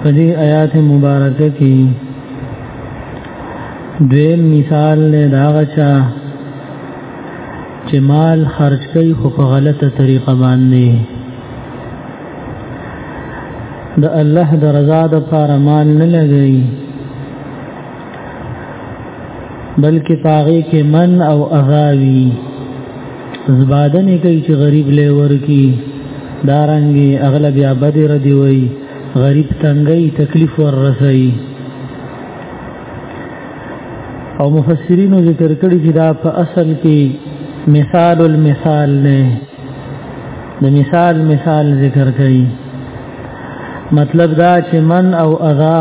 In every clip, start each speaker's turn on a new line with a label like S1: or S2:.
S1: په دې آیات مبارکه کې دویم مثال نه داغچا چې مال خرج کوي خو په غلطه طریقه باندې د الله د رضا د لپاره مال نه لګي بلکې پاغي کې من او اغاوي زبادنې کوي چې غریب لې ورکی دارنګي اغلب یا بد ردی وای غریب تنګي تکلیف ور رسي او مفسرینو ذکر کړی چې دا په اصل کې مثال المثال نه د مثال مثال ذکر کړي مطلب دا چې من او اغا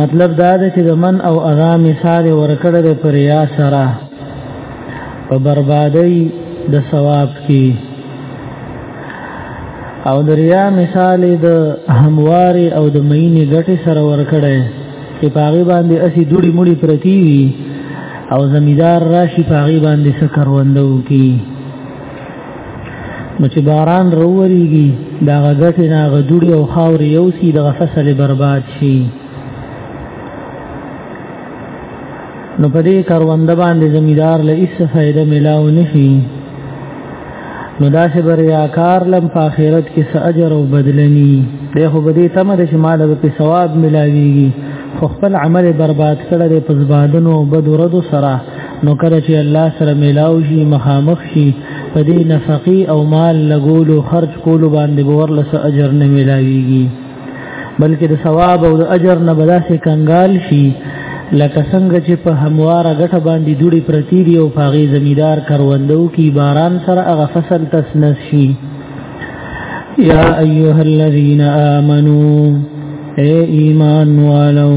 S1: مطلب دا ده چې د من او اغا مثال ورکړل پر یا سره په بربادۍ د ثواب کې او د ریا مثال د همواري او د مینې ګټې سره ورکړل چې پاغي باندې اسی دوړي مړي پرتی وي او زمیدار راشي پاغي باندې سکروندو کی نو چې باران رووريږي دا غټه نه غډوړي او خاور یو سي د فصل برباد شي نو په دې کاروند باندې زمیدار له هیڅ فائدہ ملاو نشي نو دا چې بریاکار لم په آخرت کې ساجر او بدلني دغه خو بده تمه د شمال په ثواب ملاويږي خو خپل عمل برباد کړل په زبادن او بد ورځو سره نو کله چې الله سره ملاو شي مخامخ شي په دې نفقي او مال لګولو خرج کولو باندې باور لس اجر نه ملاويږي بلکې د ثواب او د اجر نه بداسې کنګال شي لکه څنګه چې په هموار غټه باندې دوړي پرتی دی او پاغي زمیدار کروندو کی باران سره هغه فصل تسنس شي یا ایها الذین آمنو اے ایمان والو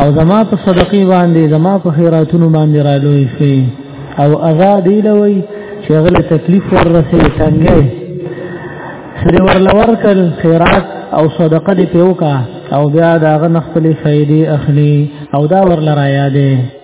S1: او زما په صدقې باندې زما په خیراتونو باندې را لوی شي او اغا دی لوی چې غله تکلیف ورسې څنګه سره ورلور کل خیرات او صدقه دی پیوکا او بیا دا غنخ په فائدې اخلي او دا ورل را یادې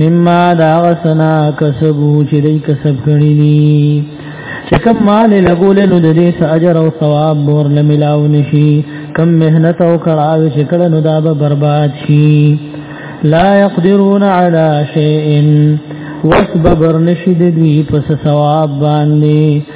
S1: مما دا غسنا کسبو چې دې کسب کړی دي چې کم مال لګول نو د دې اجر او ثواب مور نه ملاو نشي کم مهنت او کړاو چې کړه نو دا به برباد شي لا يقدرون على شيء وسبب نشي د دې په ثواب باندې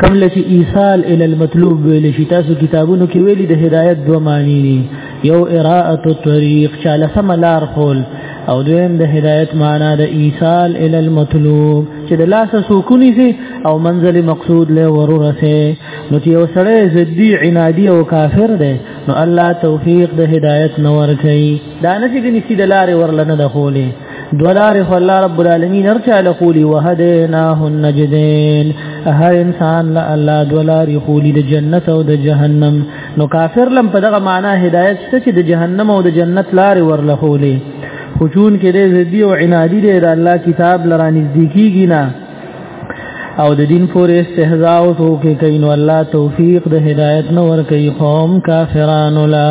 S1: کوم لشي ایصال ال المطلوب ویل شي تاسو کتابونو کې ویلي د هدایت دوه معنی دي یو اراءه الطريق چاله سم لار خول او دویم د هدایت معنا د ایصال ال المطلوب چې د لاس سکونی سي او منزل مقصود له ورورسه نو چې یو سړی زدي عنادي او کافر دی نو الله توفیق د هدایت نور کوي دا نه چې د نسی د لارې ورلنه د خولې دولار خو الله رب العالمین ارچا لقولی وهدیناه النجدین هر انسان لا الله دولار خولی د جنت او د جهنم نو کافر لم په دغه معنا هدایت شته چې د جهنم او د جنت لار ورله خولی خجون کې دې زدي او عنادي دې الله کتاب لرا نږدې کیږي نه او د دین پورې استهزاء او توکي کین الله توفیق د هدایت نور کوي قوم کافرانو لا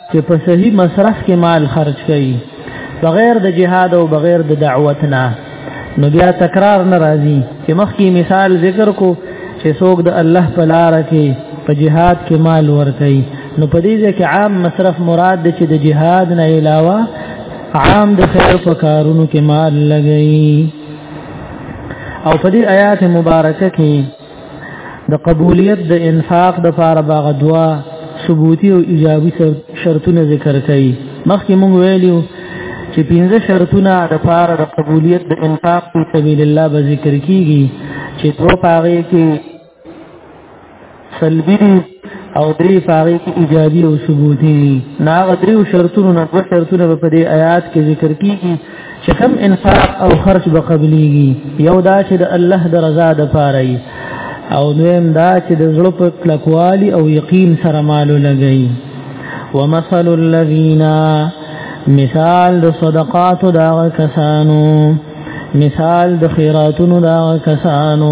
S1: چې په صحیح مصرف کې مال خرج کړي بغیر د جهاد او بغیر د دعوت نه نو بیا تکرار ناراضي چې مخکې مثال ذکر کو چې څوک د الله په لار کې په جهاد کې مال ورکړي نو په دې ځکه عام مصرف مراد دی چې د جهاد نه علاوه عام د خیر په کارونو کې مال لګي او په دې آیات مبارکه کې د قبولیت د انفاق د فار باغ دوا ثبوتی او ایجابي شرطونه ذکر کړي مخکې مونږ ویلو چې پنځه شرطونه د فار د قبولیت د انفاق په سبیل الله به ذکر کیږي چې دوه پاره کې سلبي او درې پاره کې ایجابي او ثبوتي نا غدري او شرطونو نه په شرطونو په دې آیات کې ذکر کیږي چې کم انفاق او خرج به قبليږي یو دا چې د الله د رضا د پاره او دویم دا چې د زړه په کلکوالي او یقین سره مالو لګي ومثل الذين مثال د صدقات دا کسانو مثال د خیراتونو دا کسانو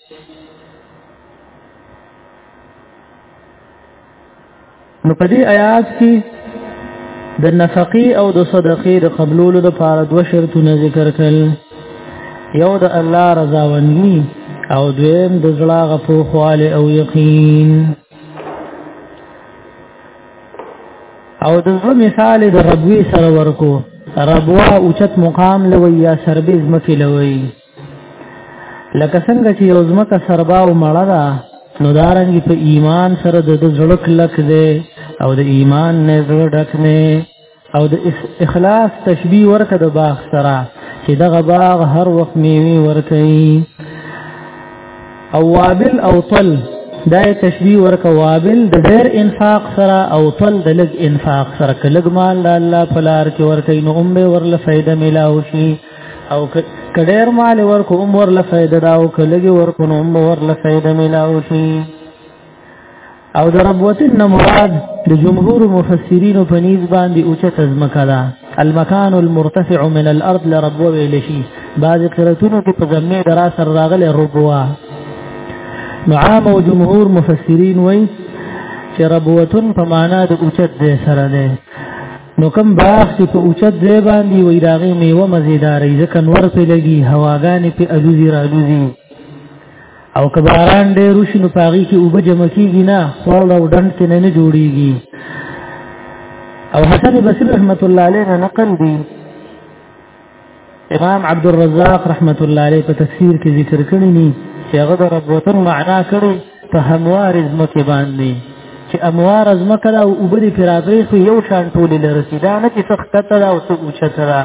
S1: نو په دې آیات کې د نفقې او د صدقې د قبولولو لپاره دوه شرطونه ذکر کړل یو د الله رضا ونی او دویم د زړه غفو خواله او یقین او د زړه مثال د ربوي سره ورکو ربوا اوچت مقام لوي یا سربیز مکه لوي لکه څنګه چې یو ځمکه سربا او مړه ده نو دارنګ په ایمان سره د زړک لک دی او د ایمان نه زړه ډک نه او د اخلاص تشبیه ورکه د باغ سره چې دغه باغ هر وخت میوه ورکړي او وابل او طل دا تشبیه ورک وابل د ډېر انفاق سره او تل د لګ انفاق سره کلګ مال الله پلار کې ورکې نو امه ورله فائدہ ملاوي او کډیر مال ورکو هم ورله فائدہ دا او کلګي ورکو نو هم ورله فائدہ ملاو شي او د ربوتن مراد د جمهور مفسرین په نیز باندې اوچت ازمکه ده المکان المرتفع من الارض لربو ویل شي بعض قراتونو کې په جمع درا سر راغله ربوا نو عام او جمهور مفسرین وایي چې ربوتن په معنا د اوچت ده سره ده نو کوم باغ چې په اوچت ځای باندې وي راغې میوه مزیدارې ځکه نور په لګي هواګانې په الوزي رالوزي او کباران ډېر وشي نو پاغي کې اوبه جمع کیږي نه خپل او ډنډ کې نه جوړيږي او حسن بصری رحمت الله علیه نقل دی امام عبد الرزاق رحمت الله علیه په تفسیر کې ذکر کړی ني چې هغه د رب وطن معنا کړي په هموار ځمکه باندې چې اموار ځمکه دا او بری پرازې خو یو شان ټولې لرسي دا نه چې سخته ده او څه اوچته ده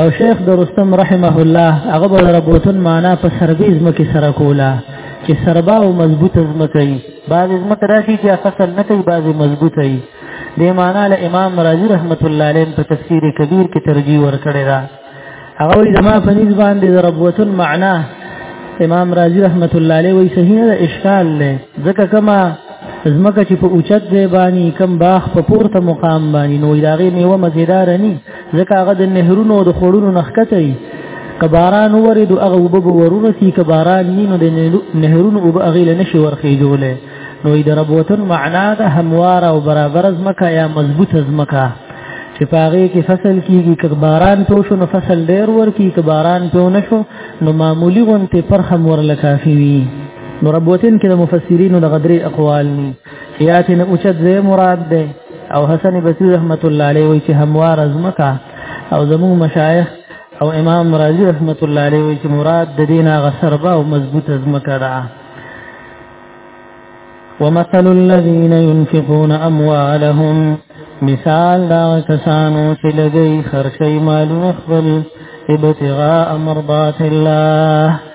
S1: او شیخ درستم رحمه الله هغه به ربوتن معنا په سربیز مکه سره کولا چې سربا او مضبوط زمکه وي بعض زمکه راشي چې فصل نه کوي بعض مضبوط وي د معنا له امام رازي رحمت الله علیه په تفسیر کبیر کې ترجیح ورکړی دا هغه وی زما په نسبت باندې ربوتن معنا امام رازی رحمت الله علیه وی صحیح نه اشکال نه ځکه کما زمکه چې په اوچت ځای باندې کم باغ په پورته مقام باندې نو داغه میوه مزیدار نه ځکه هغه د نهرونو د خړونو نخکته وي کباران ورید هغه وب ورونه سي کباران نینو د نهرونو وب هغه لنه شي ورخي جوړه نو د رب وطن معنا د هموار او برابر زمکه یا مضبوط زمکه چې پاغه کې فصل کیږي کباران په شو نو فصل ډیر ور کی کباران په نشو نو معمولی غونته پر هم ورل کافي وي نو ربوتین کې د مفسرینو د غدری اقوال دي یات نه اوچت زې مراد ده او حسن بصری رحمت الله علیه وی چې هموار ازمکا او زمو مشایخ او امام رازی رحمت الله علیه وی چې مراد د دینه غسربا او مضبوط ازمکا ده ومثل الذين ينفقون اموالهم مثال دا کسانو چې لګي خرچي مالونه خپل ابتغاء مرضات الله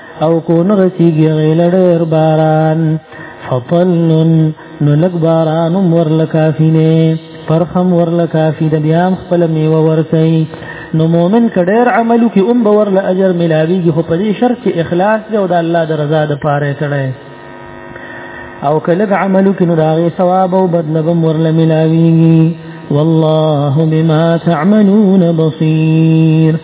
S1: او کو نه رسیږي غیله ډېر باران فطلن نو لږ باران هم ورله کافي دی فرخ هم ورله کافي د بیا هم خپله میوه ورکوي نو مؤمن که ډېر عملو کې هم به ورله اجر ملاویږي خو په دې شرط چې اخلاص دی او د الله د رضا د پاره کړی او که لږ عملو کې نو د هغې ثواب او بدله به هم ورله ملاویږي والله بما تعملون بصير